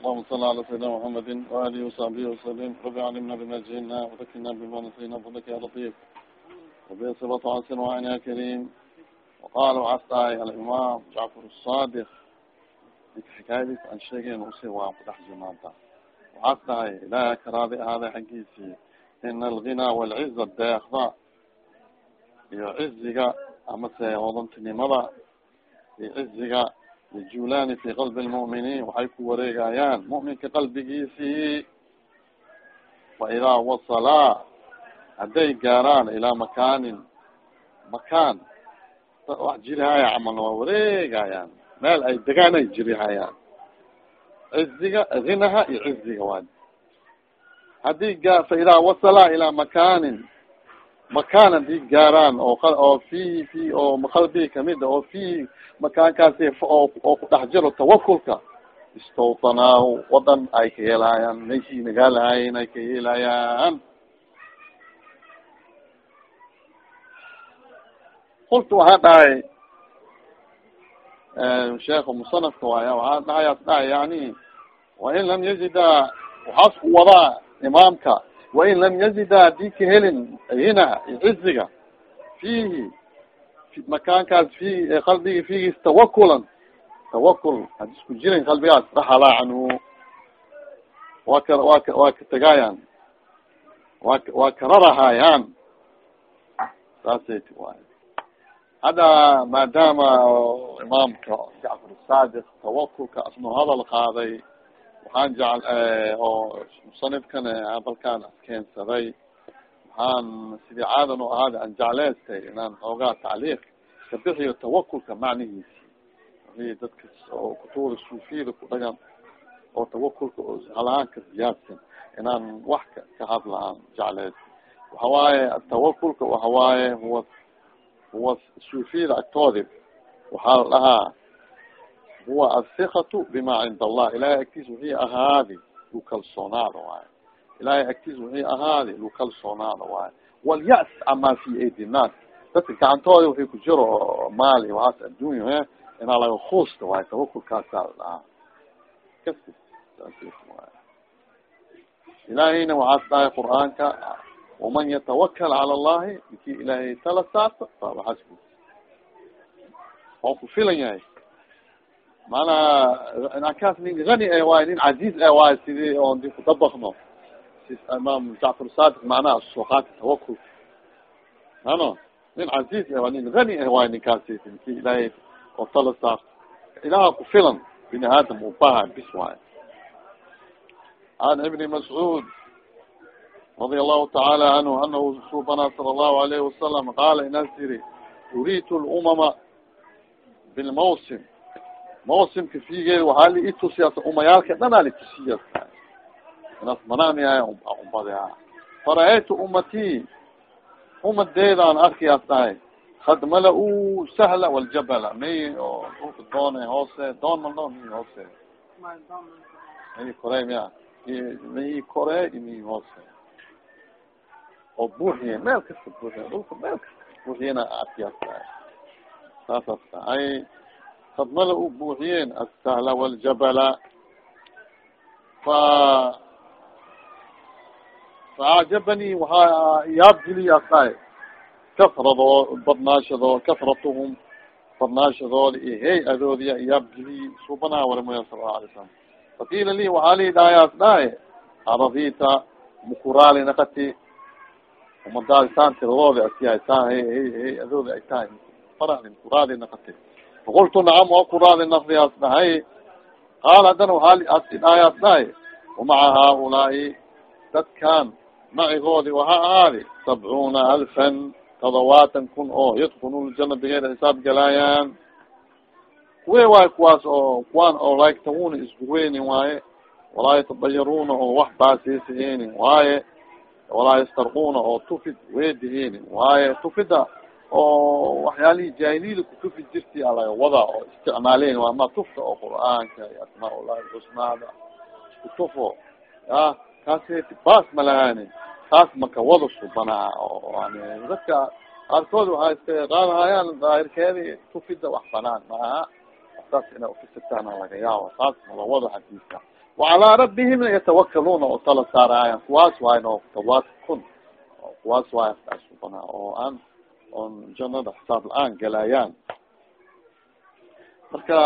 اللهم صل على سيدنا محمد وآله وصحبه وسلم رب علمنا بما جهلنا وذكرنا بما نسينا فضلك يا لطيف وبصفة عسر وعين يا كريم وقال وعطاي الإمام جعفر الصادق xikaayadiis aan sheegeyn usi waan ku dhex jirnaanta waxaad tahay ilaaha karaadi ahaaday xaggiisii ina alghinaa walciza deekda iyo ciziga amase iyo ciziga yajuulaani fi qalbi lmu'miniin waxay ku wareegayaan mu'minka qalbigiisii fa idaa wasalaa hadday gaaraan ilaa makaanin makaan wax jirihaya camalna waa wareegayaan meel ay degaan ay jirihayaan ciziga hinaha iyo ciziga waa haddii fa idaa wasalaa ilaa makaanin makaan haddii gaaraan oo oo fi oo qalbigi ka mid a oo fihi makaankaasi oo ku dhex jiro tawakulka. Istawtanaahu wadan ay ka yeelaayaan meeshii nagaalahayen ay ka yeelayaan kultu waxaa dhahay sheekh musanafka waaya waxaa dhahayaas dhahay yani wain lam yazida waxaas ku wadaa imaamka wain lam yazida haddii ka helin hina ciziga fihi makaankaas fi qalbigi figiis tawakulan tawakul hadi isku jirin qalbigaas raxalaa canhu waa ka waa ka waa ka tegaayan waa waa kararahayaan saasay ti waay hadda maadaama imaamka jacfar saadiq tawakulka asnu hadal qaaday waxaan jecel oo musanifkan hadalkaan askeensaday waxaan sidii caadan u ahaada aan jecleystay inaan xoogaa tacliiq ka bixiyo tawakulka macnihiisi wixii dadka oo kutuura suufiyada ku dhagan oo tawakulka oo halahaanka ziyaadsan inaan wax ka ka hadla aan jecleystay. Waxa waaye tawakulka waxa waaye huwa huwa suufiyada agtoodi waxaa la dhahaa huwa athikatu bima cinda allah ilahay agtiisa wixii ahaadi lu kalsoonaada waayo ilahay agtiisa wixii ahaadi lu kalsoonaada waayo walyas ama fi aidi nnaas dadka gacantooda wixii ku jiro maali waxaas addunya inaa laga kuusta waayo tawakulkaasaa dhahaa ilahayna waxaas dhahay qur'aanka waman yatawakal cala allahi miki ilaahay tala saarta xasbu waa ku filan yahay maanaa ninkaas nin gani a waayo nin caziiz a waayo sidii oon di kudabakno imaam jacfar sadiq macnaha suuqaati tawakul ano nin caziiz a waayo nin gani a waayo ninkaasi ninki ilaahay oo saar ilaha ku filan bini aadam uu baha bis waayo an ibni mascuud radia allahu tacaala canhu anahu suubana sala allahu alayhi wasalam qaala inaas yiri uriitu lumama bilmawsim mawsimka figeeda waxaa la itusiyaa umayaalka dhanaa laitusiya inas manamiay umbada faraaytu umatii umadeeda aan arkayaas dhahay kad mala-u sahla waljabala may oo dhulka doona hoose doon malno mi hoose mi kore miya mi kore mi hoose oo buuxiye meel kasta buuxiye dhulka meel kasta buuxiyena arkayaas dhahay saasas ay kad mala u buuxiyeen asahla waljabala fa faacjabani waxaa yaab geliyaas tahay kasradoo badnaashadoo kasratuhum badnaashadooda iyo hay'adoodiya yaab geliyi suubanaha walamoya sala lau alay salam fakiila li waxaa lii dhahayaas dhahay aradita mukuraali nakati umadaadi saan tiradooda asiyahay saan hay hay hay'adooda ay tahay farani mukuraadi nakati faqultu nacam waa kuraadi nafdiyaas dhahay qaala haddana waxaa dhahayaas dhahay wamaca haaulaai dadkan macigoodi waxaa ahaadi sabcuuna alfan todobaatan kun oo yadkulu ljana bigeyr xisaab galaayaan kuwe waaye kuwaas oo kuwaan oo laiktawuna iskuweyni waaye walaa yatadayaruuna oo wax baasiisiheyni waaye walaa yastarquna oo tufid weediheyni waaye tufida oo waxyaalihii jaahiliyada kutufi jirti alaga wada oo isticmaaleyn waa ma tufta oo qur'aanka iyo asmaa ullahi xusnaada isku tufo ya kaas baas malahani taas maka wada subanaa oo yani dadka qaarkood waxaa iska qaadahayaan daahirkeedi tufida wax banaan ma aha. Saas ina ufisirtaana laga yaabo. Saas malawado xadiiska wacalaa rabbihim yatawakaluuna oo tala saaraayan. Kuwaas waay no tawaad kun. Kuwaas waay asubana oo aan oon janada xisaab la'aan galaayaan. Marka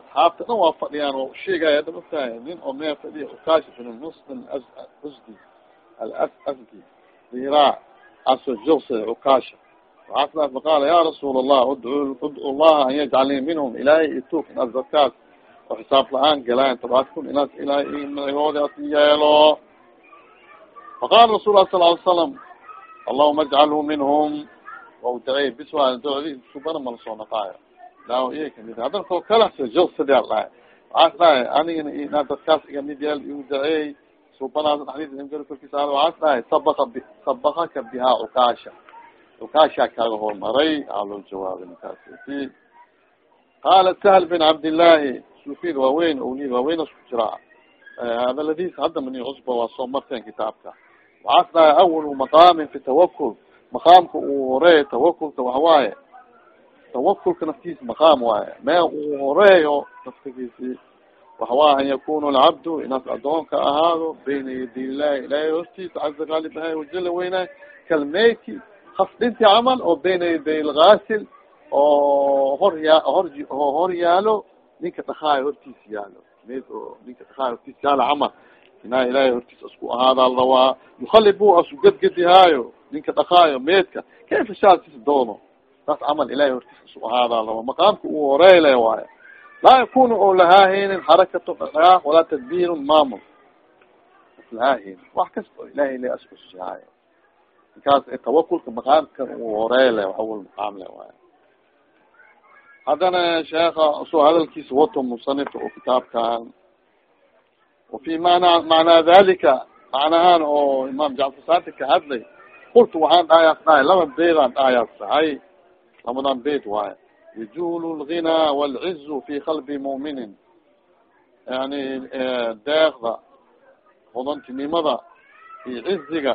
asxaabta dhan waa fadhiyaan waa usheegaya ada matahay nin oo mee fadhiya ukaashi bin muslim asdi alasdi dira aso jogsa ukaasha waxaasna faqaala ya rasuul allah udcu llaha an yajcalnii minhum ilaahay ituk inaad dadkaas oo xisaab la'aan galaan tabaadkun inaas ilaahay magahoodi as yeelo. Faqala rasul lah ly salam allahuma ajcalhu minhum waudaey biswa doodi subana mala soo naqaayo laaw iya ka mid hadan ko kala jogsada dhahay waxaas dhahay anigana inaad dadkaas igamid yeel igu daceey subanaas dhadis korkiisa waxaas dhahay sabaka sabakaka bihaa cukaasha cukaasha kaaga hormaray aa loo jawaabay ninkaasi qaala sahl bin cabdillahi sufid waaweyn olid waaweyn isku jiraa hadaladiis hadda mani cusba waa soo marteen kitaabka waxaas dhahay awalu maqaamin fi tawakul maqaamka uu horeeyo tawakulka waxawaaye tawakulka naftiisa maqaam waaye. Mee uu horeeyo naftigiisi waxawaa an yakunu alcabdu inaas adoonka ahaado bayna yaday ilaahay hortiisa caza qaalib ahay wajala weynaay. Kalmeyti haf dhinti camal oo bayna yaday lgaasil oo hor ya hor hor yaalo ninka dhakaayo hortiisa yaalo. Med oo ninka dhakaayo hortiisa yaalo camal. Inaa ilaahay hortiisa isku ahaadaa la rabaa yukhalibu asu gadgadihaayo ninka dhakaayo meedka kayfa shaalkiisa doono saas camal ilahay hortiisa isu ahaadaa la rabaa maqaamka uu horeyle waayo laa yakunu oo lahaahaynin xarakatu dhaqaaq walaa tadbiirun maamul lahaahaynin wax kasta oo ilahay le askusihaayo ninkaas tawakulka maqaamkan uu horeyle awal maqaam le waayo haddana sheeka soo hadalkiisa wato musanifka oo kitaabkan wafi mana macnaa dalika macnahaan oo imaam jacfar saati ka hadlay qultu waxaan dhahayaas dhahay laba beedaan dhahayaas labadan beed waayo yajul lghinaa walcizu fi qalbi mu'minin. Yani deekda hodantinimada iyo ciziga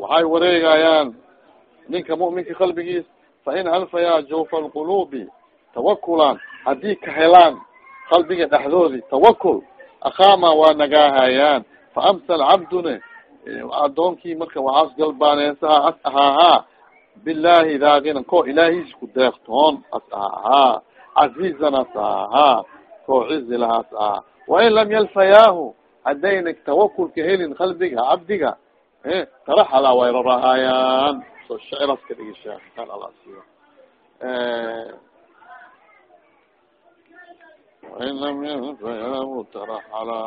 waxay wareegayaan ninka mu'minka qalbigiis fain alfayaa jawfa lqulubi tawakulan haddii ka helaan qalbiga dhexdoodi tawakul akhaama waa nagaahayaan. Faamsa alcabdune adoonkii marka waxaas galbaaneensaha as ahaahaa bilahi daagina ko ilaahis ku deeqtoon as ahaahaa cazizan as ahaahaa ko cizi lahaas ahaa wain lam yalfayaahu haddayna tawakulka helin qalbiga cabdiga taraxala way rarahaayaan so shiciraas ka dhigi sheekh alasiyo wain lam yalfayaahu taraxala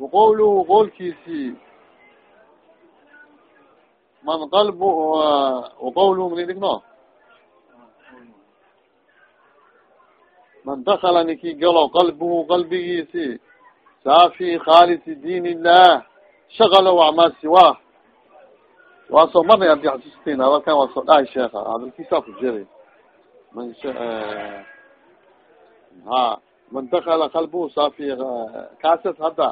waqowluhu qowlkiisii man qalb waqowluhu mani dhigno man dakala niki galo qalbuhu qalbigiisi saafi khaalisi diin illah shagalo acmaa siwaa waa soo marnay adi xasuustin hadalkan waa soo dhahay sheeka hadalkiisaa ku jiray man ha man dakala qalbuhu saafi kaasas hadda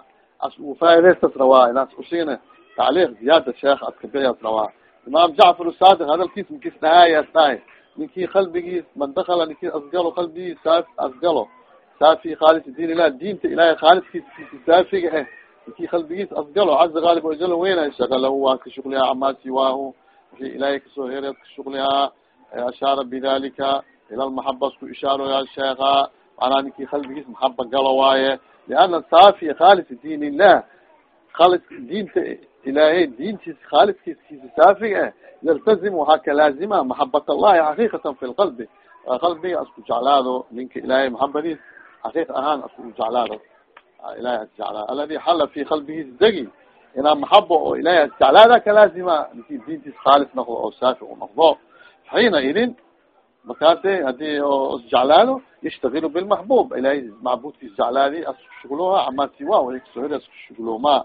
faa'idaystas rawaa inaas usiina tacliiq ziyaada sheekh askabiyas rawaa imaam jacfar sadiq hadalkiis makis dhahaayas dhahay ninkii qalbigiis man dakala ninkii asgalo qalbigiis saa asgalo saafi khaalis diin ilah diinta ilahay khaaliskiisa saafiga eh ninkii qalbigiis asgalo caza gaalib wajala weynay shagalahu waa ka shuglihaa amaa siwaahu wixii ilaahay ka soo hereed ka shuglihaa ashaara bidalika ila lmaxaba isku ishaaroya sheeka macnaa ninkii qalbigiis maxaba galo waaye liana saafi khaalis diin illah khalis diinta ilaahay diintiis khaaliskiiskiisa saafiga ah yaltazim waxaa ka laazima maxabat allahi xaqiiqatan fi lqalbi qalbiga asku jeclaado ninka ilaahay maxabadiis xaqiiq ahaan asku jeclaado ilahay as jeclaado aladi xala fi qalbigiis degi inaa maxabo oo ilahay as jeclaada ka laazima ninki diintiis khaalis noqdo oo saafi u noqdo xiina idin markaase haddii isjeclaado yashtagilu bilmaxbub ilahay macbudkiis jeclaadi asku shugloha ama siwa way kasoheri asku shuglooma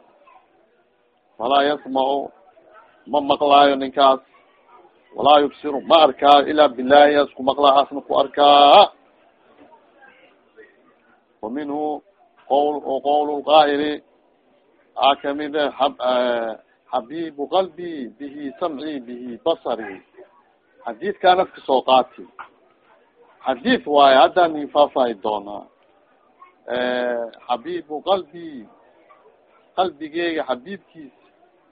falaa yasmacu ma maqlaayo ninkaas walaa yubsiru ma arkaayo ilaa bilahi asku maqlaa asna ku arkaa wa minhu qawl qawl lqaa'ili a kamide xabibu qalbi bihi samci bihi basari xadiidkaanad ka soo qaati xadiid waayo haddaan nin faafaahi doonaa xabibu qalbi qalbigeyga xabiibkiis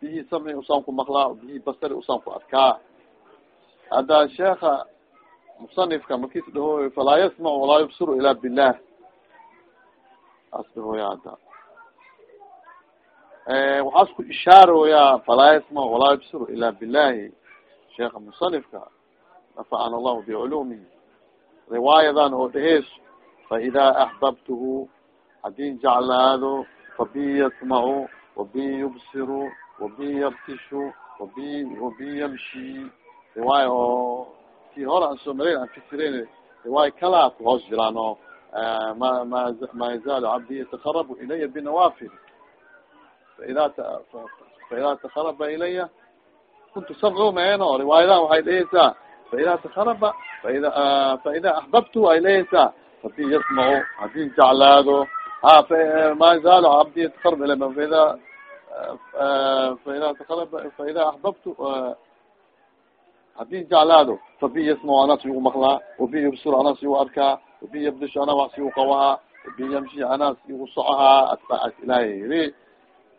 bihi samci usaan ku maqlaa bihi basari usaan ku adkaa hadda sheeka musanifka markis dhahoy falaa yasmac walaa yubsiru ila bilah as dhahoya hadda waxaas ku ishaaroyaa falaa yasmac walaa yubsiru ila bilahi sheeka musanifka nafacana allahu biculumihi riwaayadan oo dheheyso faida axbabtuhu hadin jeclaado fabi yasmacu wabi yubsiru wabi yabtishu wabi wabi yamshi riwaaya oo ti hore aan soo aan fisireyn riwaaya kalaa ku hoos jiraan oo ma yazaalu cabdi yatakarab ilaya binawafil faida faida takaraba ilaya kuntu samcu maeno riwaayadan waxay dheheysaa faida takaraba faida faida axbabtu ay leheysaa fabi yasmacu haddii jeclaado ha ma yazaalu cabdi yatakarab ilay faida faida takaraba faida axbabtu haddii jeclaado fabi yasmacu anas igu maqlaa wabi yubsir anas igu arkaa wabi yabdishu ana wax igu qawahaa wabi yamshi anas igu socohaa atbaacaas ilaahay yiri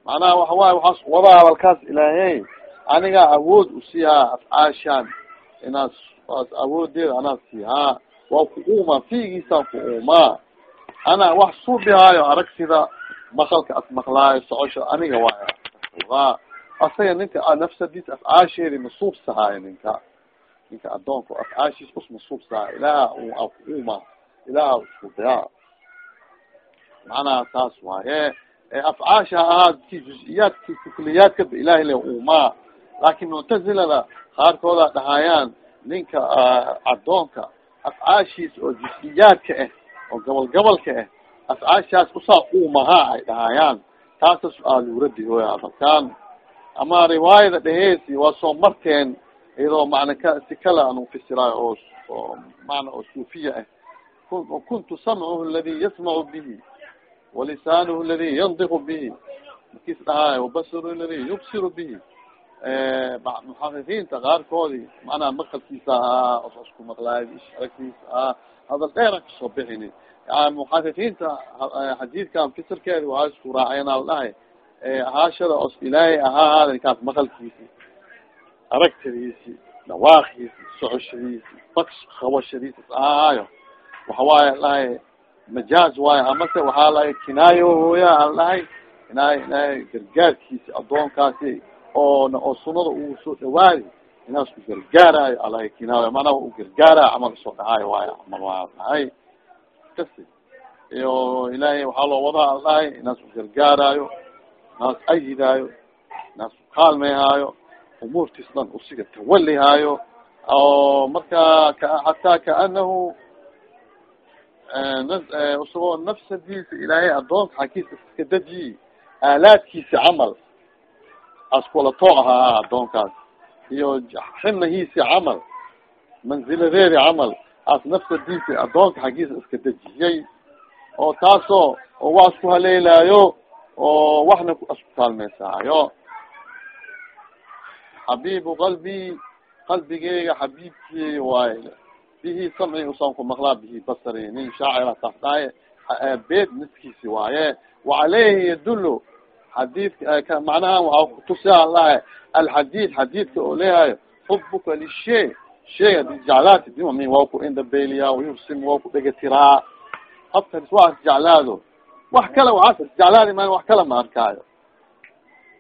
macnaha waxa waaye waxaas wadaa hadalkaas ilaahey aniga awood usiihaa afcaashaan inaas as awoodeeda anaa siihaa waa ku uma fiigiisaan ku umaa ana wax suubihaayo arag sida makalka as maqlaayo socosho aniga waaya asaga ninka nafsadiis afcaasheedi masuubsahaayo ninka. Ninka adoonka afcaashiis us masuubsahaayo ilaah ku uma ilaah suubihaa. Macnaha saas waaye. Afcaasha ahaa ki juz-iyaadki kuliyaadkaba ilahay le umaa laakin muctazilada qaarkooda dhahaayaan ninka adoonka afcaashiis oo juz-iyaadka ah oo gobol gobolka ah afcaashaas usaa umahaa ay dhahaayaan taasa su'aal uradihoya markaan ama riwaayada dheheesi waa soo marteen iyadoo macna ka si kale aan ufisiraayo oo oo macna oo suufiya ah kuntu samcuhu aladi yasmacu bihi walisanuhu aladi yandiqu bihi markiis dhahaayo wabasru aladi yubsiru bihi muxaqiqiinta qaarkoodi macnaha maqalkiisa ahaa osku maqlaay aragtiisa ahaa. Hadal dheeran ka soo bixini. Muxaqiqiinta xadiidkan fisirkeedi waa isku raaceen al dhahay. Ahaashada os ilaahay ahaa hadalkaas maqalkiisi aragtadiisi dhawaaqiisi socoshadiisi faks qabashadiisi ahaayo. Waxawaaye dhahay majaaz waayo amase waxaa lahay kinaayo hooya al dhahay. Inay inay gargaarkiisi adoonkaasi oona oo sunada uu soo dhawaadi inaas ku gargaarayo alahay kinaayo macnaha u gargaarayo camal soo dhahaayo waayo camal waa dhahay. Kasi iyo ilaahay waxaa loo wadaa al dhahay inaas ku gargaarayo naas ayidaayo naas ku kaalmayhaayo umuurtiis dhan usiga tawalihaayo oo marka hataa kaanahu isagoo nafsadiisa ilaahay adoonka xakiisa iska dejiyi aalaadkiisi camal askula too ahaa adoonkaas iyo xinahiisi camal manziladeedi camal as nafsadiisi adoonka xaggiisa iska dejiyay oo taasoo oo waa isku haleelaayo oo waxna isku kaalmeysaayo xabiibu qalbi qalbigeyga xabiibkii waaye bihi samci usaan ku maqlaa bihi basari nin shaacira taas dhahay beed niskiisi waaye wacaleyhi yadulu xadiidka macnaha waxaa kutusia lahay alxadiid xadiidka oo leeyahayo xubuka lishay shay adi jeclaati dimami waa ku indabeliya wayursim waa ku dhegatiraa qofkas waa isjeclaado wax kale waxaas isjeclaadi maan wax kale ma arkaayo.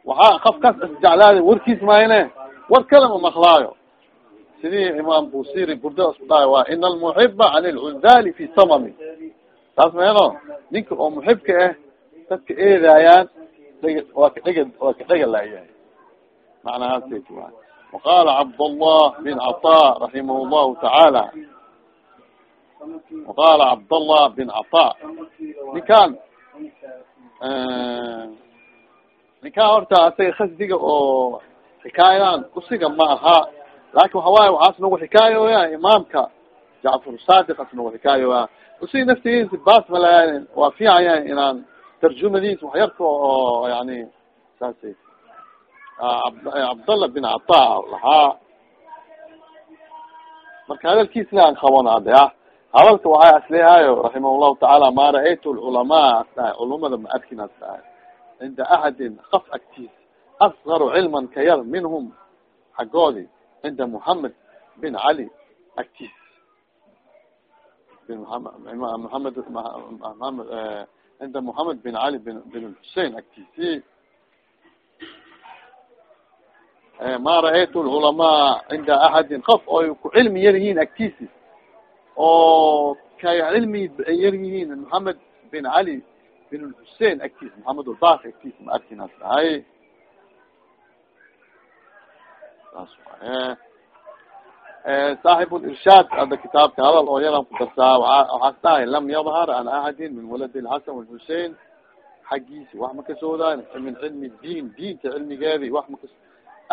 Waxaa qofkaas isjeclaadi warkiis mayne war kale ma maqlaayo. Sidii imaam busiri burda isku dhahay waa ina almuxiba can lcudali fi samami. Taas meeno ninka oo muxibka ah dadka eedaayaan dheg waa ka dhega waa ka dhega laayahay macnahaasay waqala cabdallah bin caطa raximah llahu tacaala waqala cabdallah bin caطa ninkaan ninkaan horta asaga khasdiga oo xikaayadan usiga ma aha. Laakin waxa waaye waxaas nagu xikaayooya imaamka jacfar sadiq nagu xikaayooya usiga naftigiisa baas mala waa fiicaya inaan tarjumadiis wax yarka oo yani saasay cabdallah bin cata lahaa marka hadalkiisna aan qabana de ah hadalka waxay aslehayo raximah llahu tacaala ma ra'aytu lculamaa asdahay culumada ma arkin asdahay cinda axadin kaf agtiis asgaru cilman ka yar minhum xaggoodi cinda muhamed bin cali agtiis bin muhamed mamed cinda muhamed bin cali bin bin xusein agtiisi ma ra'aytu lculamaa cinda axadin kaf oy ku cilmi yar yihiin agtiisi oo kay cilmi yar yihiin mohamed bin cali bin xusein agtiis mohamed ulbaki agtiis ma arkinas dhahay saas saaxib lirshaad ada kitaabka hadal oo yaran ku darsaa waxaas dhahay lam yadhar an axadin min walad lxasan walxusein xaggiisi wax ma kasoodaa min cilmi diin diinta cilmigeedi wax makas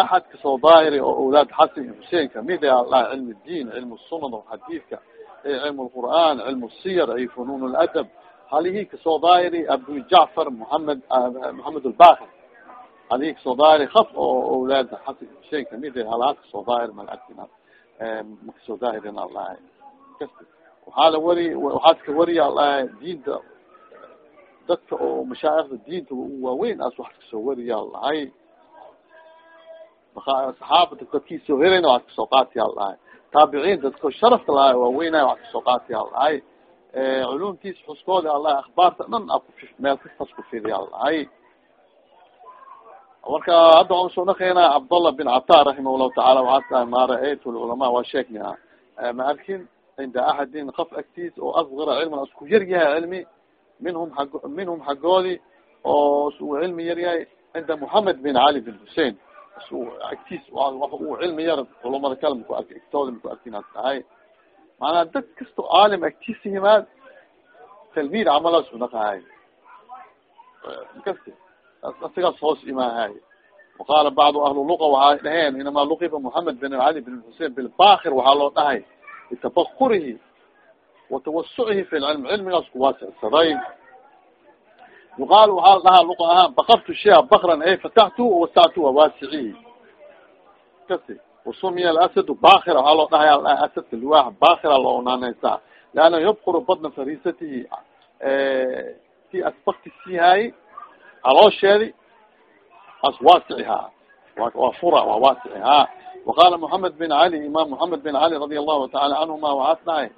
axad ka soo daahiri oo awlaad xasan iyo xusein ka mid a aldhahay cilmi diin cilm sunan o xadiidka cilm lqur'an cilm siyar ay funun ladab halihi ka soo daahiri abu jacfar muhamed mohamed albakir halihi ka soo daahiri af oo awlaad xasan xusein ka mid a halaha ka soo daahir malagtina makasoo daahirin aldhahay kasta waxaa la wari waxaas ka wariya aldhahay diinta. Dadka oo mashaaikhda diinta waaweyn as wax ka soo wariya aldhahay saxaabada dadkii soo herayna waxaad ka soo qaatiya aldhahay taabiciin dadka sharafka lahay waaweynay waxaad ka soo qaatiya aldhahay culumtiis xuskooda aldhahay akhbaarta dhan meel kastas ku fidiya aldhahay marka hadda waan soo nakeyna cabdallah bin cata raximah llahu tacaala waxaas dhahay ma ra'aytu lculamaa waa sheegni a ma arkin cinda axadin kaf agtiis oo asgara cilman isku yar yahay cilmi minhum a minhum xaggoodi oo su cilmi yar yahay cinda mohamed bin cali bin husein agtiis wax uu cilmi yar culamada kale maku ark igtooda maku arkinaas tahay. Maanaa dad kasto caalim agtiisa yimaad talmiid camalaas unaqahay kasti asigaas hoos imaahay. Waqaala bacdu ahli luqa waxay dhaheen inamaa luqiba mohamed bin cali bin xusein bilbakir waxaa loo dhahay litabakurihi watawasucihi fi lcilm cilmigaas kuwaasicsaday yuqaal waxaa la dhahaa luqa ahaan bakartu shia bakran ay fataxtu wasactu wawaasicihi kasi wasumiya alasadu bakira waxaa loo dhahaya dhaha asadka liwaax bakira loo onaaneysaa leanna yabkuru badna farisatihi ti asbakti siihaay caloosheedi as waasicihaa waa fura waa waasicihaa waqaala mohamed bin cali imam mohamed bin cali radia allahu taala canhuma waxaas dhahay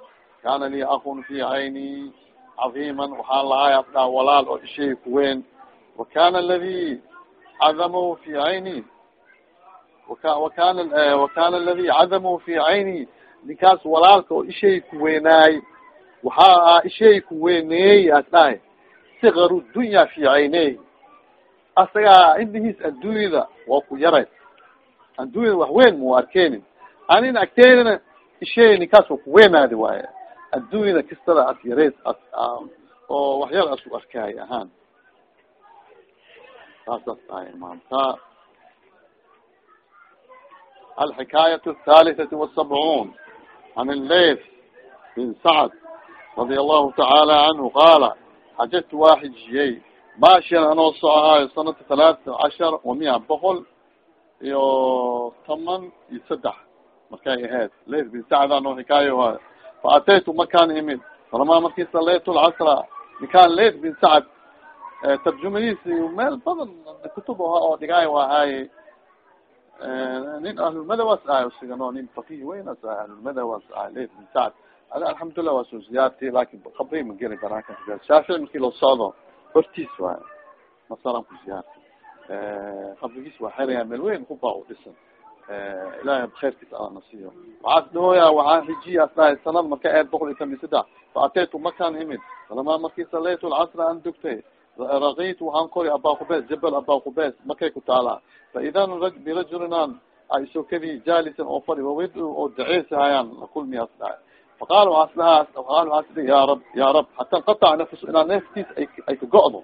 kana lii akun fi cayni cadiiman waxaa lahay as dhaha walaal oo ishay kuweyn wakana aladi cadamahu fi cayni wakana wakana aladi cadamahu fi cayni ninkaas walaalka oo ishay kuweynaay waxaa ishay kuweyneey as dhahay sikaru dunya fi cayney asagaa indihiis adduunyada waa ku yaray. Adduunyada wax weyn mau arkeynin anina agteynina ishey ninkaas waa kuweynaadi waaye. Adduunyada kastada as yareys as oo wax yar asu arkaay ahaan. Saasaas tahay maanta. Alxikaayat athalitثati wasabcuun an leyth bin sacd radia allahu tacaala canhu qaala xajatu waa xijiyey maashian anoo soo ahaayo sanata talaata cashar wa mia boqol iyo toman iyo saddex markay ahayd leyt bin sacd anoo xikaayo haayo fa ataytu makaan imid falamaa markii salaytu lcasra nikaan leyt bin sacd tarjumadiisi meel badan kutub oo dhigaayo waa ahaaye nin ahlulmadawas ahay sigano nin fakih weynas ahay ahlulmadawas ahay leyt bin sacd ada waa soo ziyaarti laakiin qabri ma geli shaafici markii loo socdo hortiis waay masalan ku ziyaarti qabrigiis waa xeraya meel weyn kubaa u dhisan. Ilahay khayrkiis ala nasiyo waxaas dhahooya waxaan xijiya as dhahay sanad marka eed boqol iyo tan iyo saddex. Fa ataytu makaan imid. Falamaa markii salaytu lcasra an dugtay. Rakitu waxaan kori aba qubes jabal aba qubes makay ku taalaa fa idan birajulin aisoo kadii jaalisan oo fadhi wawid oo daceysahayaan lakulmi as dhahay faqal waas dhi ya rab ya rab hata nqatac nafs inaa neeftiis ay ka go'do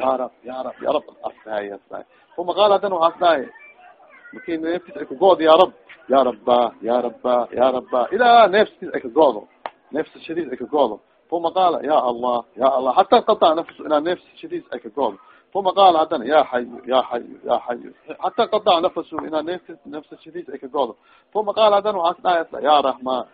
ya rab ya rab ya rab as dhahay as dhahay uma qaal haddana waxaas dhahay marki neeftiis ay ka go'do ya rab ya rabba ya rabba ya rabba ilaa neeftiis ay ka go'do neefsashadiis ay ka go'do uma qaala ya allah ya allah hata nqatac nafs inaa neefsashadiis ay ka go'do uma qaala haddana ya xayu ya xayu ya xayu xata qadac nafasu inaa nefs nafsashadiis ay ka goodo uma qaala haddana waxaas dhahay ya raxman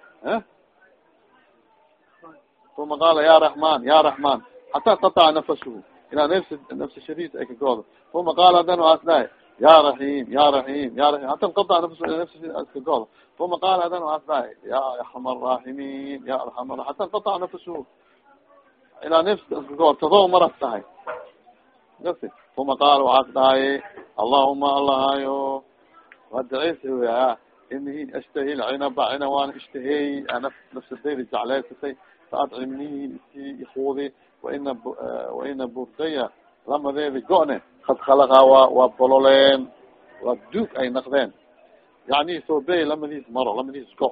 uma qaala ya raxman ya raxman xata qataca nafasu inaa nefs nafsashadiis ay ka goodo uma qaala haddana waxaas dhahay ya raxim ya raxim ya raxim hata qadac nafsu nafsashadiis ka goodo uma qaala haddana waxaas dhahay ya arxam araaximin ya arxam hata qataca nafasu ilaa nefs ka goodo tado maras tahay gasi uma qaal waxaas dhahaye allahuma allahayo waa daciis wya ini ashtahi lcinaba cina waana ishtaheey nafsadeyda jecleysatay faadcimnihi isi ikuudi waina waina burdaya lamadeedi go-ne kad khalaqa waa bololeen waa duug ay naqdeen yani soobey lamadiis maro lamadiis go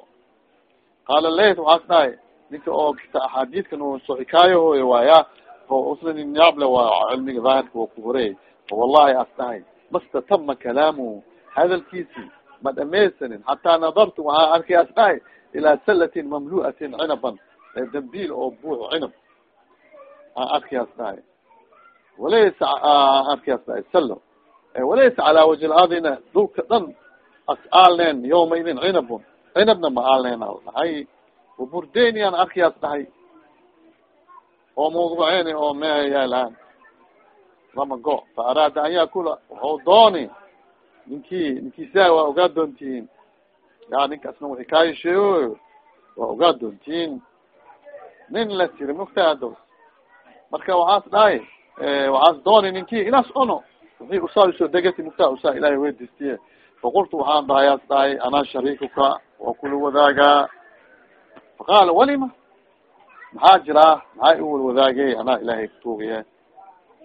qaala leyt waxaas dhahay ninka oo axaadiidka no soo xikaayahoy waaya oo usla nin yaable waa cilmiga daahirka waa ku horeey o wallahi as dhahay mastatama kalaamu hadalkiisi ma dhamaysanin hataa nadartu waxaa arkay as dhahay ilaa salatin mamlu'atin cinaban dambiil oo buux cinab. Aan arkay as dhahay walaysa arkay as dhahay salo walaysa calaa waji lardina dhulka dhan aalneen yawmaidin cinabun. Cinabna ma aalneen al dhahay waburdenian arkay as dhahay oo mawduuceen oo meha yaalaan. Lama go. Fa araada an yakula waxau dooni. Ninkii ninkiisa waa ogaa doontiin. Ya ninkaasna wixi kaayisheeyo waa ogaa doontiin nin la tiri mugtaado marka waxaas dhahay waxaas dooni ninkii inaas cuno wixii usaa u soo degati mugtaa usaa ilahay weydiistiye faqultu waxaan dhahayaas dhahay anaa shariikuka waa kula wadaagaa faqaala walima maxaa jiraa maxaa iwal wadaagay anaa ilahay kutuugiye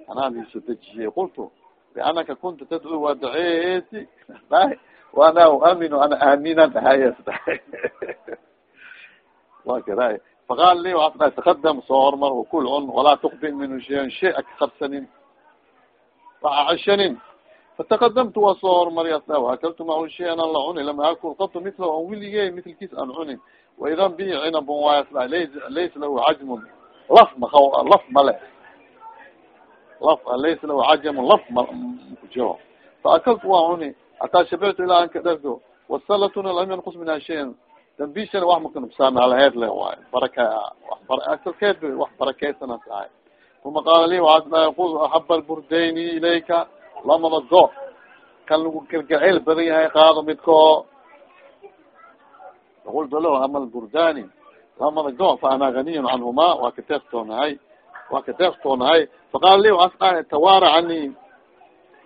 anaa liiso dejiye qultu lianaka kunta tadcuu waa daceesi dhahay waana aminu ana aaminan dhahayas dhahay wa kada faqaala li dhahay takadam soo hormar wakul cun walaa tukbi minhu shayan shay aka qabsanin waxa ceshanin fatakadamtu waa soo hormari as dha waakaltu mahu shayan an la cuni lam akul qatu mila on wiligey mitlkiis aan cunin waidan bi cinabun dhahay lays laysa lahu cajmun laf maa laf male laf laysa lahu cajmun laf makujiro faakaltu waa cuni hataa shabictu ilaa an ka dhargo wasalatuna lam yanqus minha shayan dambishana wax makanubsaami halaheed le waayo baraka asalkeed wax barakeysanas ahay uma qaala li waxaas dhahay kud axaba alburdayni ilayka lamada go kan lagu gargaceyl badan yahay qaado midkoo qultu lahu ama alburdani lamada go fa ana ganiyun canhuma waa ka deeqtoonahay waa ka deeqtoonahay faqaala li dhahay tawaara cani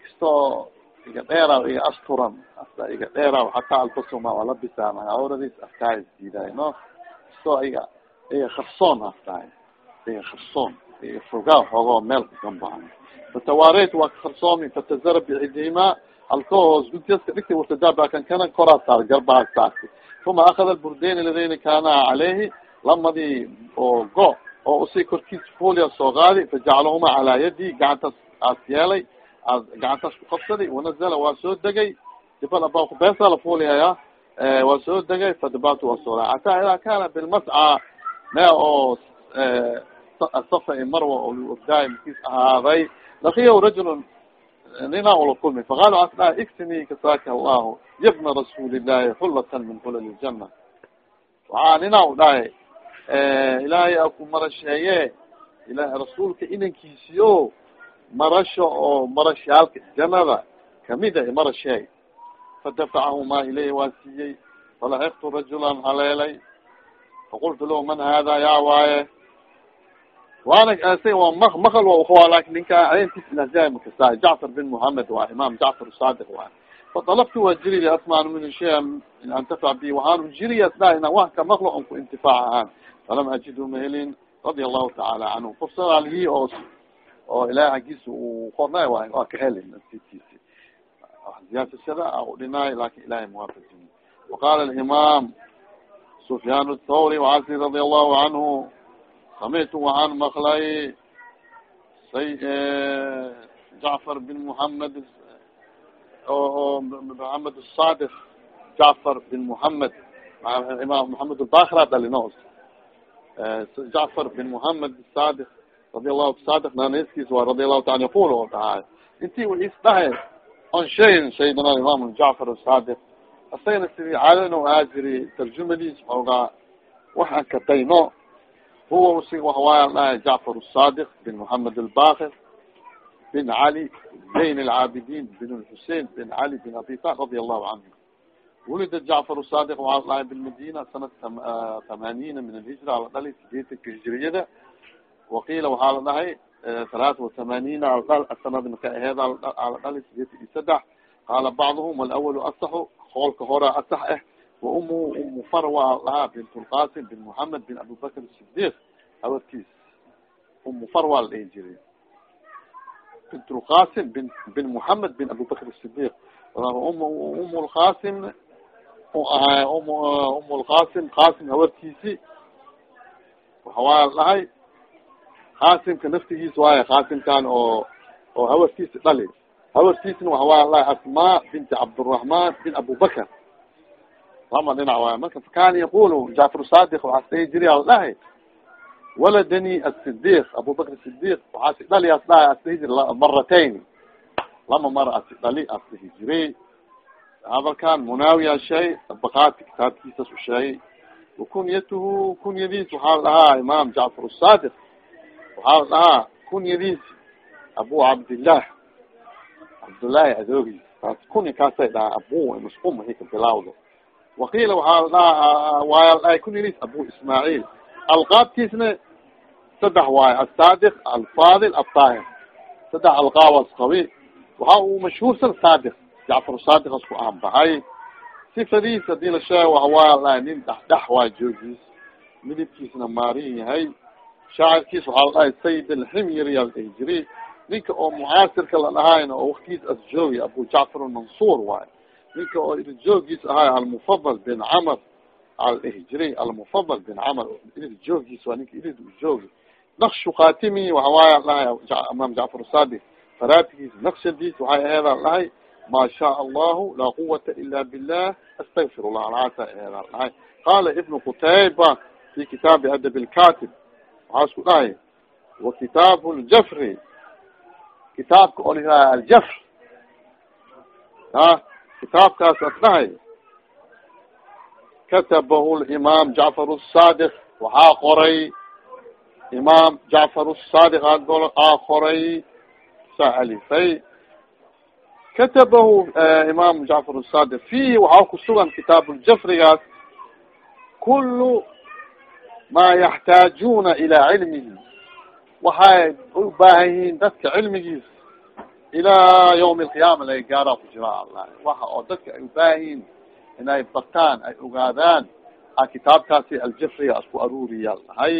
kastoo iga dheeraw iga asturan. Asta iga dheeraw hataa albasuma waa labisaama awradiis afkaay diidaay no? Kastoo iga iga qarsoon afkaay iga qarsoon iga fogaa xoogoo meel kakanbaan fatawaaret waa ka qarsoomi fatazara bicidihima alkohoos gudyaska dhigtay wartadaaba kan kana koraa saar garbaha saarti. Uma akada alburdayn ladayna kaana caleyhi lamadii oo go oo usi korkiis fulia soo qaadi fajacalahuma calaa yadi gacantaas aas yeelay gacantaas ku qabsaday wanazala waa soo degay dibal abakubeesa la fuulihaya waa soo degay fadibatu waa soo raa hataa idaa kana bilmasca me oo safa marwa oo liordaay markiis ahaaday lakiyahu rajulun nina ula kulmi faqala as dhaha iksini kasaaka allahu yabna rasuulillahi xullatan min xulal ljana waxaa nina u dhahay ilaahay aku marasheeye ila rasuulka inankiisiyo marasho oo marashaalka janada kamida marasheey fadafacahumaa ilayhi waa siiyey. Falaxiktu rajulan haleelay. Faqultu lahu man hada yaa waaye? Waana sa waa ma makal wa ukawa laakiin ninka arintis ilahjaa makasa jacfar bin muhamed waa imam jacfar sadiq waay faطalabtu waa jiri asmaan min shaya antafac bi waxaan jiriy asdaa ina wax ka maklo on ku intifaac ahaan. Falam ajidu mahelin radia allahu tacaala canhu fursadalhi oo oo ilahay xaggiisa uu qornay waay waa ka helin nasiibkiisi ziyaasashada u dhinaay laakiin ilahay muwaafajin waqala alimam sufyaan athawri wacasi radia allahu canhu samictu waxaan maklay say jacfar bin muhamed oo muhamed asadiq jacfar bin muhamed imam muhamed albakra dhalinos jacfar bin muhamed asadiq radi allahu sadiq naneskiis waa radi allahu taala yaqul oo dhahaay inti is dhahay on shayin saydina imam jacfar sadiq asagana sidii caadana ahaa jiri tarjumadiis ogaa waxaan katayno huwa usig waxawaaya dhahay jacfar sadiq bin mohamed albakir bin cali zayn alcaabidin bin lxusein bin cali bin abi tal radi allahu canhu wulida jacfar sadiq waxaa dhahay bilmadina sanad tamaaniina min alhijra ala dhali sideetanka hijriyada waqiila waxaa la dhahay talaata وaثamaaniina sanad maka aheed ala dhali sideetan iyo saddex qaala bacduhum walawalu asaxu koolka hora asax ah wa umuhu umu farwa lahaa bint lqasim bin mohamed bin abubakr sidiq hawadkiis umu farwa la dhihi jiray bint lqasim bin bin mohamed bin abubakr sidiq um um ahay um um lqasim qasim hawadkiisi waxawaa dhahay khaasimka naftigiisa waayo khaasimkan oo oo hawaskiisa dhali hawaskiisna waxawaay alahi asma binti cabduraحman bin abubakr lama dhinac waay marka fakana yaqul jacfar sadiq waxaas dhihi jiri as dhahay waladani asidiq abubakr sidiq waxaasi dhali as dhahay as dhihi jiri maratayn lama mara asi dhali as dhihi jiri hadalkan munaawiya shay tabaqaati kitaabkiisas u sheegay wakunyatuhu kunyadiis waxaa dhahaa imaam jacfar sadiq waxaa dhahaa kunyadiis abu cabdillah cabdullaahi adoogiis taas kuni kaasay dhahaa abu masqum waxay ka bilawda wakiila waxaa la dhaha waaya la dhahay kunigiis abu ismaaciil alqaabkiisna saddex waayo asadiq alfadil alطaahir saddex alqaawas qabi waxa uu mashhuursan sadiq jacfar sadiq asku aanbahay sifadiis haddii la sheego waxa waaya la dhahay nin dhexdhex waa joogiis midabkiisna maarin yahay shaacirkiis waxaa la dhahay sayid alximyari yaa la dhihi jiri ninka oo mucaasirka la dhahayna oo waktigiis as joogi abu jacfar almansuur waayo ninka oo joogiis ahaay almufadal bin camr al dhihi jiray almufadal bin camr joogiis waa ninka irid joogi naqshu khatimi waxawaaya dhahay imaam jacfar sadiq faraatigiis naqshadiis waxay aheeda dhahay ma shaa allahu laa quwata ila billah astagfir llah alcaasa aheeda dhahay qala ibn qutayba fi kitaabi adab lkatib waxaa isku dhahay wa kitaab ljafri kitaabka oo liraa aljafr. A kitaabkaas as dhahay katabahu limaam jacfar sadiq waxaa qoray. Imaam jacfar sadiq aa qoray. Saa alifay katabahu imaam jacfar sadiq fihi waxaa kusugan kitaab ljafrigaas kulu ma yaxtaajuna ilaa cilmihi waxay u baahan yihiin dadka cilmigiis. Ilaa ywm alqiyaama laga gaara ku jira alla waxa oo dadka ay ubaahan yihiin inay bartaan ay ogaadaan a kitaabkaasi aljafriga asku aruuriya lahay.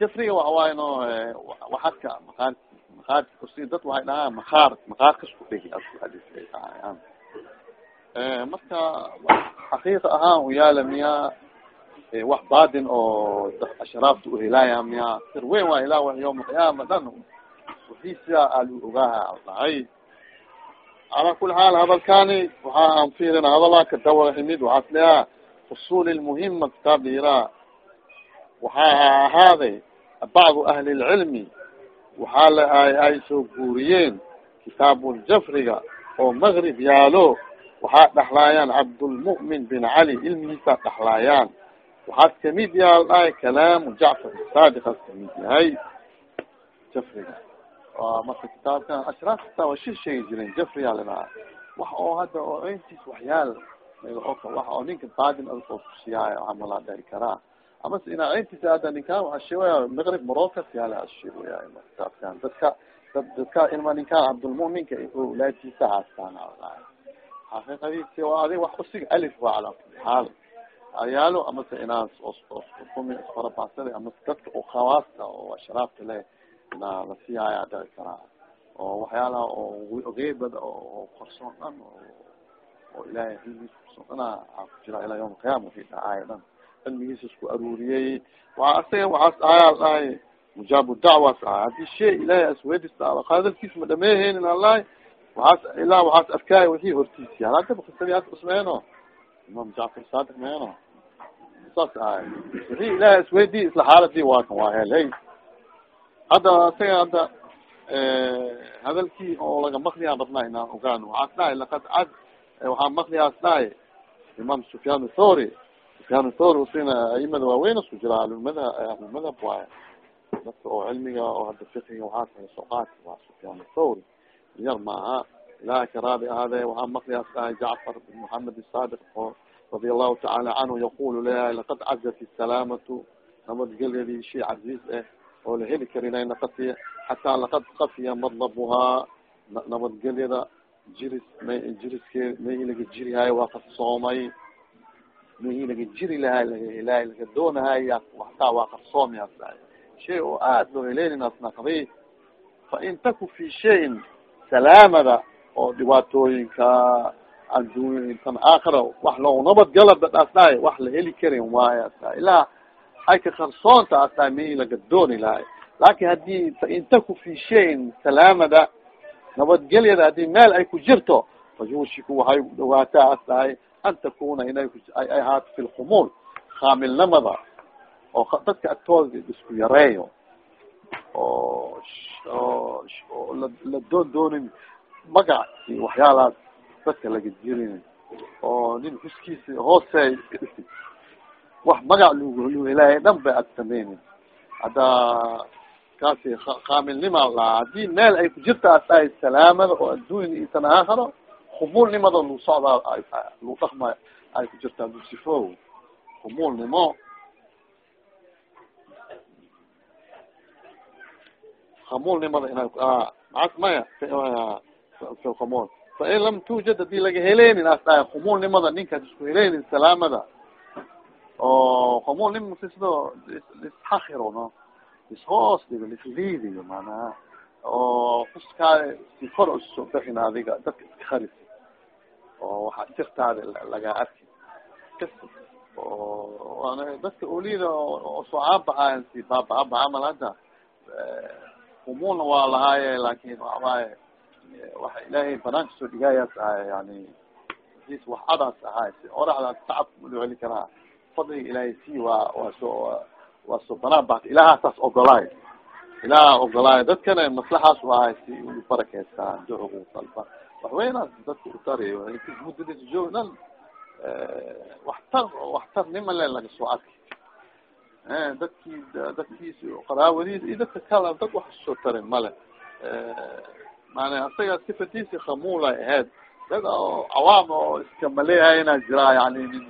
Jafriga waxa waaye no waxadka maqaar maqaar si dad waxay dhahaan makaar makaarka isku dhegi asku hadis ay dhahayaan marka xaqiiqa ahaan uyaala miyaa wax baadin oo ashraafta uhelaaya miya. Sir weyn waa ilah wa yawma alqiyaama dhan waxiisa alu ogaaha dhahay calaa kuli xaal hadalkani waxa aan fiirina hadalaa ka dawahimid waxaas leeha usul lmuhima kitaab liraa waxaa ahaaday bacdu ahli lcilmi waxaa la ay soo guuriyeen kitaabuljafriga oo magrib yaalo waxaa dhaxlaayaan cabdulmu'min bin cali ilmihiisa dhaxlaayaan. Waxaas ka mid yaha la dhahay kalaamu jacfar saadiqaas ka mid yahay. Jafriga marka kitaabkan ashraaf kitaab waa shir sheegi jireen jafriyaa ladhahaa wax oo hadda oo intiis waxyaal wax oo ninka baadin oo tusiyaayo amala dhahi karaa. Amase ina intiisa hadda ninkaan waxa sheegaya maqrib morocas yaalla asheegaya kitaabkan. Dadka dad dadka ilma ninkaan cabdulmuminka laatiisa haastaan ladhahay xaqiiqadiisi waa adig wax usig alif waa calaa kuli ayaalo amase inaas kumi isfarabaxsada amase dadka oo khawaasta oo ashraafta le na la siihaya dhici karaa oo waxyaalaha oo geybada oo qarsoon dhan oo ilahay ilmigiisa qarsoon dhana aa ku jira ilaa yawm alqiyama wixii dhacaayo dhan cilmigiisa isku aruuriyey waa asaga waxaas ayaa dhahay mujaabu dacwaas ah haddii shay ilahay aswedista hadalkiis ma dhameeheynin alahi waxaas ilaa waxaas arkaayo wixii hortiisi hadaba qisadii as usmeeno imam jacfar sadiq meeno. Saas ahay. Wixii ilahay isweydi isla xaaladii waa kan waa helhay hadda isaga hadda hadalkii oo laga makliyaa rabnaa inaan ogaano waxaas dhahay lakad cad waxaa makliyaas dhahay imaam sufyaan thawri sufyaan thawri usina aimada waaweyn isku jira ahlulmadha ahlulmadhab waay dadka oo cilmiga oo hadda fikiga waxaas soqaat waa sufyaan thawri yar maaha ilahay karaadi ahaade waxaa makliyaas dhahay jacfar bin mohamed sadiq oo radi allahu tacaala canhu yaqulu leeyahay lakad cazat salaamatu nabadgelyadii shay caziiz eh oo la heli karinay naqati xataa lakad kafiya madlabuhaa nabadgelyada jiris ma jiriske mahi laga jirihaay waa qarsoomay mahi laga jiri lahay laga helaay laga doonahay hataa waa qarsoomayaas dahay shay oo aad loo heleyninas naqdi fa in taku fi shayin salaamada oo dhibaatooyinka adduunya tan aakhira wax loo nabadgala daas dhahay wax la heli karin waaya as dahay ilaa ay ka qarsoonta as dahay mahi laga dooni lahay laakin taku fi shayin salaamada nabadgelyada haddii meel ay ku jirto fayushiku waxay dhawaataa as tahay an takuna inay ay ahaato fi lkhumuul oo dadka agtooda isku yareeyo oo oo la doon doonin magac iyo waxyaalaas dadka laga jirin oo nin xuskiisa dhisi wax magac lg helaayo dhan ba ad sameynin hadda kaasi kaamilnima lahaa haddii meel ay ku jirta as tahay salaamada oo adduunya isan aakharo khumuulnimada lu socdaa lu dhakma ay ku jirtaa lu sifo khumuulnimo khamuulnimada ina maas maya khumuul fain lam tuujad haddii laga heleynin as dhahay khumuulnimada ninkaas isku heleynin salaamada oo khumuulnima sisdo lisxakiro no? Ishoos dhigo lisliidiyo manaha oo kuskaa si kor u soo bixin adiga dadka iska karisi oo waxaa sirtaada lagaa arki. Oo dadka olida oo soo aabaxaayan si baaba-aba camal hadda humulna waa lahaaye laakin waxawaaye waxa ilaahay banaanka soo dhigaayaas ahay yani is wax adaas ahay si oraxdaas tacabka loo heli karaa. Fadliga ilaahay si waa waa soo waa soo banaan bata ilaahasaas ogolaay ilaaha ogolaay dadkana maslaxaas waahay si u barakeystaan ducugu dalba. Waxweynaas dadka utariyo muddadis joognan waxtar waxtarnima le laga soo arki dadkii dadkiis qaraawadiis iyo dadka kala dad wax soo tarin male maana asaga sifatiisi khamuulay ahayd. Dad oo cawaam oo iska maleeyahayna jiraa yani nin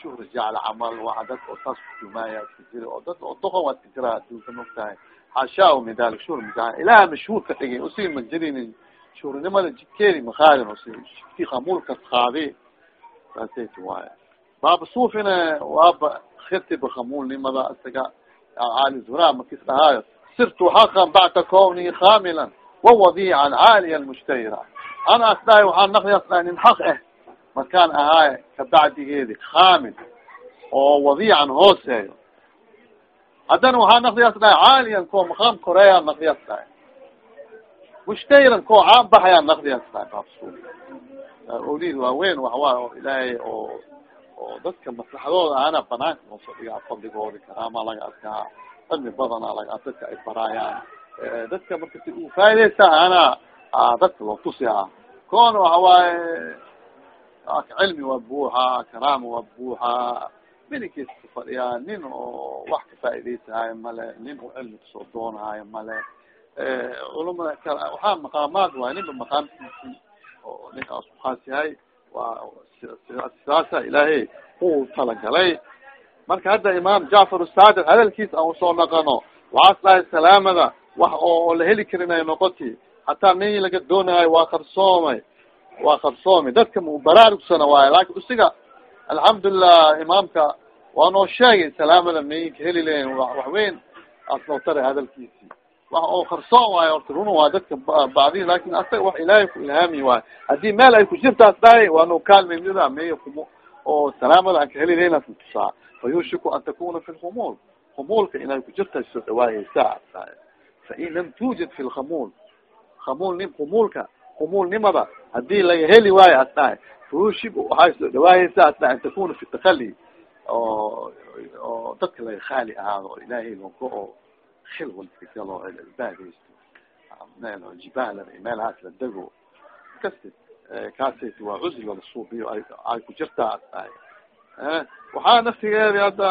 shuhra jecel camal waa dad oo saas kutumaaya iska jira oo dad oo doqon waa iska jiraa adduunka mogtahay xaashaa min dalik shuhra maaa ilaah mashhuur ka dhigay usi ma jirinin shuhrinimada jidkeedi makaalin usi jidkii khamuulkas qaadi. Saasayta waaya baaba suufina waaba khirtiba khamuulnimada isaga caali zura makis dhahaayo sirtu xaqan bacda kownihi khaamilan wawadiican caaliya mushtahira ana as dhahay waxaa naqli as dhahay nin xaq ah markaan ahaay kabacdigeedi khaamil oo wadiican hooseeyo haddana waxaa naqliyaas dhahay caaliyan ko maqaam koreeya naqliyaas dhahay mushtayran ko caan baxayaa naqliyaas dhahay baabsul olid waaweyn waxawaay oo ilaahay oo oo dadka maslaxadooda ana banaanka noosoo dhigaa fadligoodi karaama laga arkaa cilmi badana laga dadka ay baraayaan dadka marka si u faa'idaysa ana dadka loo tusiyaa koona waxawaaye cilmi waa buuxa karaama waa buuxa. Minikiis ka fadhiyaa nin oo wax ka faa'idaysahaayo male nin oo cilmi ka soo doonahaayo male culumada waxaa maqaamaad waay ninba maqaamkiisi oo ninkaas kuhaas yahay waa sidaasa ilaahay ku talagalay marka hadda imaam jacfar sadiq hadalkiis aan u soo naqano waxaas dhahay salaamada wax oo la heli karin ay noqoti hataa mihi laga doonayo waa qarsoomay waa qarsoomay dadka mu baraarugsana waayo laakiin usiga alxamdulilah imaamka waa noo sheegay salaamada mihi ka heli lehin wax weyn aas noo hadalkiisi wax oo qarsoon waayo orta runa waa dadka bacdi laakiin asaga wax ilaahay ku ilhaami waayo. Haddii meel ay ku jirtaas dhahay waa noo kaalmaymida miy kumo oo salaamada aan ka heli lehin as tusaa fayushiku an takuna fi lkhumuul khumuulka inay ku jirta soo dhawaayeysa fain lam tuujad fi lkhamuul khamuul nim khumuulka khumuulnimada haddii laga heli waayo as dhahay. Waxay soo dhawaayeysa as an takuna fi takali oo oo dadka laga khaali ahaado oo ilaahay logo oo khil walkagalo baadaysto meel jibaala meelahaas la dego kasti kaasayt waa cuzli wala suubiyo ay ku jirtaa tahay waxaa naftigeedi hadda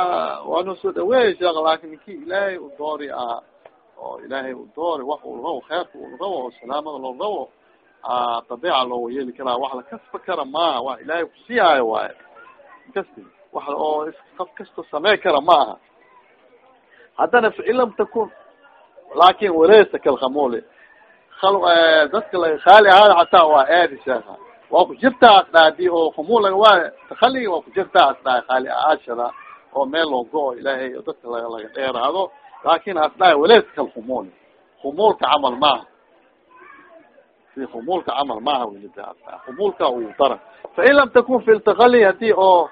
waa noo soo dhaweeyay sheekh laakin ninki ilaahay u doori ah oo ilaahay u doori wax uu rabo kheerka uu rabo oo salaamada loo rabo dabiica looga yeeli karaa wax la kasba kara maaha wax ilaahay kusiyaayo waayo kasti wax oo qof kasta samey kara ma aha haddana fain lam takun laakin waleysa kalkamuli dadka laga khaali ahaada hataa waa aadi sheeka waa ku jirtaa asdhaadi oo khumulaga waa takhaliga waa ku jirtaa asdhaay khaali aashada oo meel loo go-o ilaahay dadka laga dheeraado. Laakin asdhaay waleysa kalkhumuli khumulka camal maaha. Si khumulka camal maaha welida khumulka uu dara fain lam takun fi ltakali haddii oo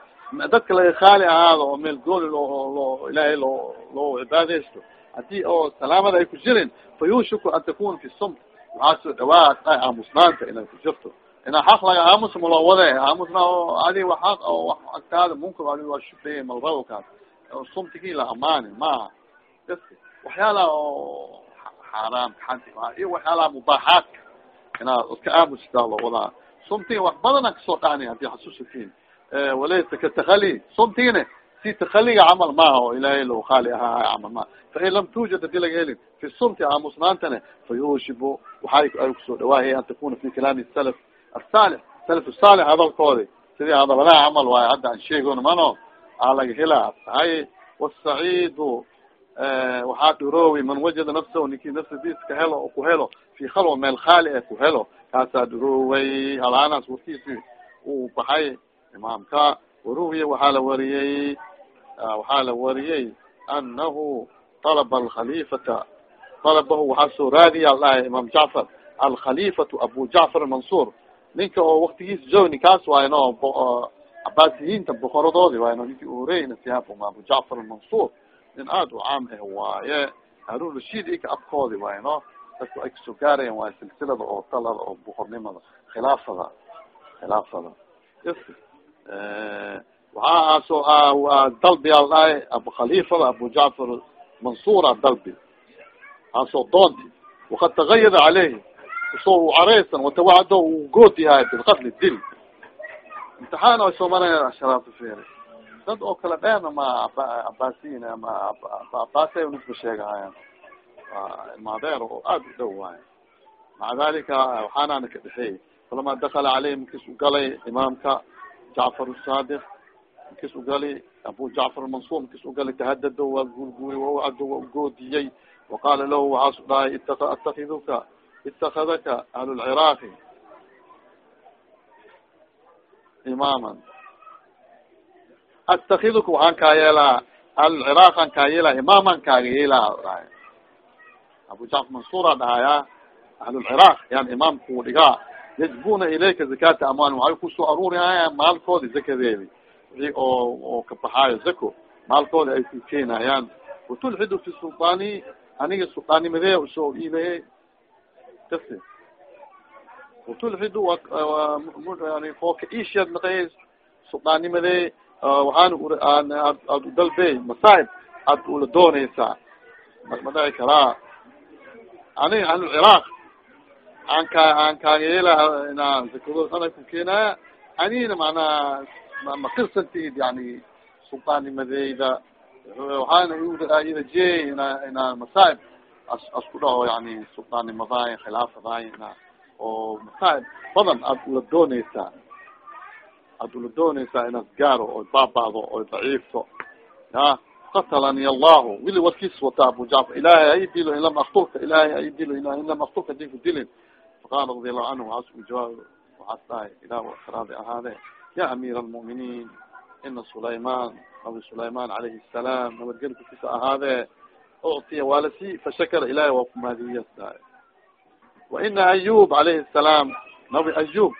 dadka laga khaali ahaado oo meel gooli loo loo ilaahay loo loo cibaadeysto haddii oo salaamada ay ku jirin fa yuushiku an takuna fi sumt waxaa soo dhawaad a aamusnaanta inay ku jirto. Inaa xaq laga aamus maloo wade aamusna adi wa aq oo agtaada munkar adi waa shubay malrabo kaas sumtigi la amaani maaha waxyaalaha oo xaaraam xanti iyo waxyaalaha mubaaxaadka. Inaa iska aamustaa loo wadaa. Sumtiga wax badana ka soo dhacni haddii xasuusatiin walaysa katakali sumtigine si takaliga camal maaha oo ilaahay lo khaali ahaa camal maaha. Fain lam tuujad haddii laga helin fi sumti aamusnaantane fayuushibu waxay ay ku soo dhawaahaya an takuna fi kalaami salaf. Asaalix salaf saalix hadalkoodi. Sidii hadaladaha camal waayo hadda aan sheegon mano aa laga helaa. Tahay wasaciidu waxaa dhuroowi man wajada nafsahu ninkii nafsadiis ka helo oo ku helo fi khalwa meel khaali e ku helo kaasaa dhurooway halaanaas warkiisi uu baxay imaamka. Waruwiya waxaa la wariyey waxaa la wariyey anahu طalba alkhalifata طalabahu waxaa soo raadiya al dhahay imaam jacfar alkhalifatu abu jacfar mansur ninka oo waktigiis jogni kaas waayo no cabaasiyiinta boqoradoodi waayo no ninki uhoreyna sihaafum abu jacfar mansur nin aad u caam ah waaye harun rashid ika abkoodi waayo no dadku ay ka soo gaarayan waayo silsilada oo talada oo boqornimada khilaafada khilaafada waxaa aasoo dalbi al dhahay abu khalifada abu jacfar mansura dalbi aasoo doonti wakad tagayada caleyhi isoo u careysan watawacdo u good yahay bilqatli dil. Imtixaan ay soo maraya ashraatu fir dad oo kala dheerna ma abasiin ama abasay nisba sheegahayaan. Ilmaadeer oo aad u dhow waayo maca dalika waxaanana ka dhexeeyey falama dakala caleyhi markiis u galay imaamka jacfar sadiq markiis u gali abu jacfar mansur markiis u gali tahadado waa guurguuri wawacdo waa ugoodiyey waqaala lahu waxaasu dhahay atakiduka itakadaka ahlu lciraaqi imaaman astakiduka waxaan kaa yeelaa ahlulciraaqan kaa yeelaa imaaman kaaga yeelaa dhahay abu jacfar mansura dhahaya ahlulciraaq yan imaamku dhigaa yajbuna ilayka zakata amwaalihim waxay ku soo aruurihayaan maalkoodi zakadeedi wixii oo oo kabaxaayo zako maalkoodi ay sii keenayaan watulxidu fi sultaani aniga sultaannimadeeya u soo iibaye kasi watulxidu waayani kooka iishaad naqaye sultaannimadee waxaan aad udalbey masaahib aad ula doonaysaa madmadhaci karaa aniga ahlu ka aan kaageela ina zakadood ana ku keenaya anina macnaha makirsantiid yani sulطaanimadeyda waxaana ida je ina ina masaaib as asku dhaco yani sulطaanimaday khilaafadaay ina oo masaaib badan aad ula dooneysaa aad ula dooneysaa inaad gaaro oo baaba'do oo daciifto ya qatalani allahu. Wili warkiis wata abu jacfar ilahay hay dilo in lam aktulka ilahay hay dilo in lam aktulka din ku dilin faqala radi allahu canhu waxaas u jawaab waxaas dhahay ilah raadi ahaade ya amiir almu'miniin ina sulayman nabi sulayman calayhi salaam nabadgeli korkiisa ahaadee uctiya waa la sii fashakara ilahay waa kumaadiyas dhahay wa ina ayub calayhi salaam nabi ayub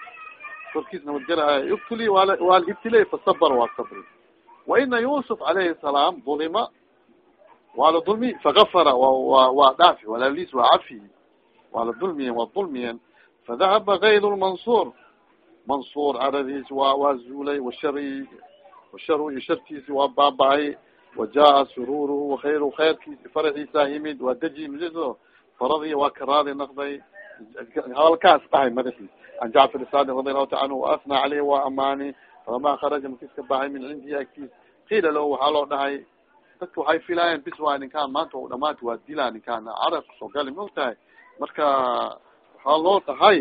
korkiis nabadgeli ahay ibtuli waa la ibtilay fasabr waa sabri. Wa ina yusuf calayhi salaam dulima waa la dulmi fagafara wa waa dhaafi walaalis waa cafi waa la dulmiyen waa dulmiyen fadahaba gayr lmansuur mansuur caradiis waa waa zuulay washari washaru iyo sharkiisi waa baaba-ay wajaa sururuhu wakayru khayrkiisi faraxiisaa yimid waa deji mso faradii waa karaadi naqday halkaas dhahay madaxiis an jacfar sadiq radi allahu taala anhu waasnaa caleyh waa amaani falama kharaja markiis ka baxay min cindihi agtiis kiila lahu waxaa loo dhahay dadka waxay filaayeen bis waay ninkaan maanta dhamaanta waa dilaa ninkaan carab ku soo gali ma og tahay marka waxaa loo dhahay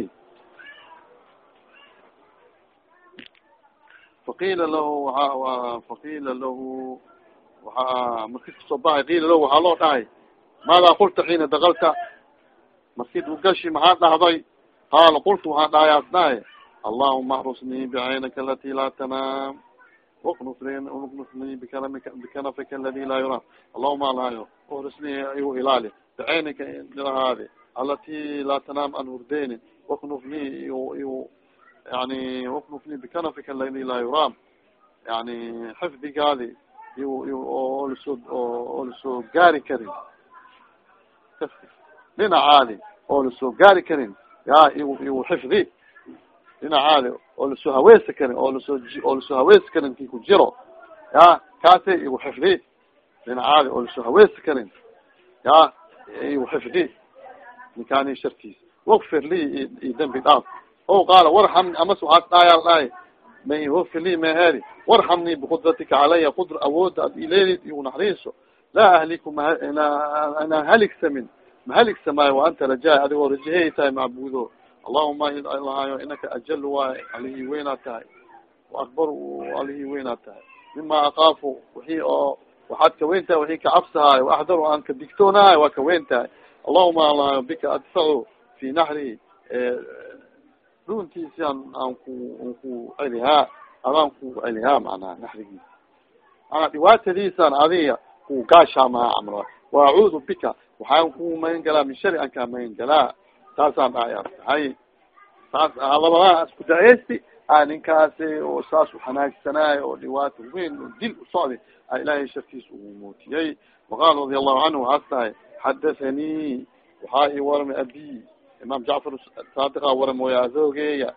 faqila lahu waa faqila lahu waa markis ka soo baxay qila lahu waxaa loo dhahay maada qulta xiina dakalta markid ugashi maxaa dhahday qaala qultu waxaa dhahayaas dhahay allahuma axrusnii bicaynaka alati laa tanaam waknusnii bikanafika aladi laa yuraam allahuma alaayo uxrusnii igu ilaali bicaynaka ilahaadi alati laa tanaam an hurdeyni waknufnii igu yani waknufnii bikanafika aladi laa yuraam yani xifdigaadi oo la soo oo la soo gaari karin dhinacaadi oo la soo gaari karin ya igu xifdi dhinacaadi oo la soo haweesi karin oo la soo oo la soo haweesi karin ki ku jiro ya kaasi igu xifdi dhinacaadi oo la soo haweesi karin ya igu xifdi ninkaani sharkiis wakfir li i dambi dhaaf o qaala warxam amas waxaad dhaayaa dhahay may wakfir li maheri warxamnii biqudratika calaya qudr awooda ad ileelid igu naxriiso laa ahliku inaan haligsamin mahaligsamaayo wa anta rajaa adigoo rajahey tahay macbudo allahuma ilahayo inaka ajal waay alihii weynaad tahay waakbar alihii weynaad tahay mima akaafu wixii oo waxaad kaweyn tahay wixii kacabsahaayo waaxdaru aan ka digtoonahay waa kaweyn tahay allahuma bika adfacu fi naxri dhuntiisi an aan ku an ku celihaa adaan ku celihaa macnaha naxrigiisa manaa dhibaatadiisaan adiga ku gaashaamaha camra waacuudu bika waxaan ku magan galaa min shari an kaa magan galaa saasaan dhahaya hay saas labadaha isku da'eysti a ninkaasi oo saas u xanaagsanaayo oo dhibaata weyn oo dil usocday a ilaahay sharkiisa ugu muutiyey waqaala radia allahu canhu waxaas tahay xadathanii waxaa ii waramay abi imaam jacfar saadiqa waram mooya adoogeeya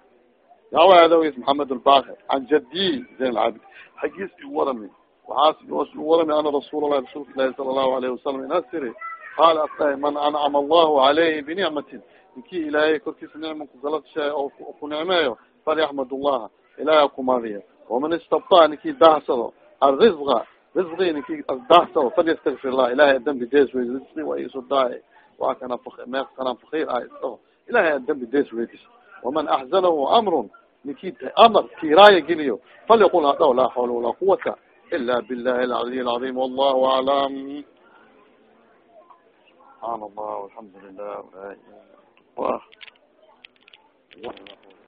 yawa adoogeys maxamed albakir can jadi zayn alcabid xaggiis i warami waxaas i warami ana rasuul allahi rasuulka ilahi sala allahu alayhi wasalam inasiri qaala asdahay man ancama allahu calayhi binicmatin ninkii ilaahay korkiisa nicma kugalashay oo ku nicmeeyo falyaxmad llaha ilahay kumadiya waman istabtaa ninkii daahsado alrizqa risqi ninkii daahsado falyastakfir lah ilahay dambi dees wey risqi waa iso daay waa kana meeq kanaan fakir ah isdhaho ilahay dambi dees weydis waman axzanahu amrun ninkii amar kiiraaya geliyo falyaqul hadhaw laa xawla walaa quwata ila billahi alcaliy alcazim wallahu aclam subxaan allah alxamdu lilah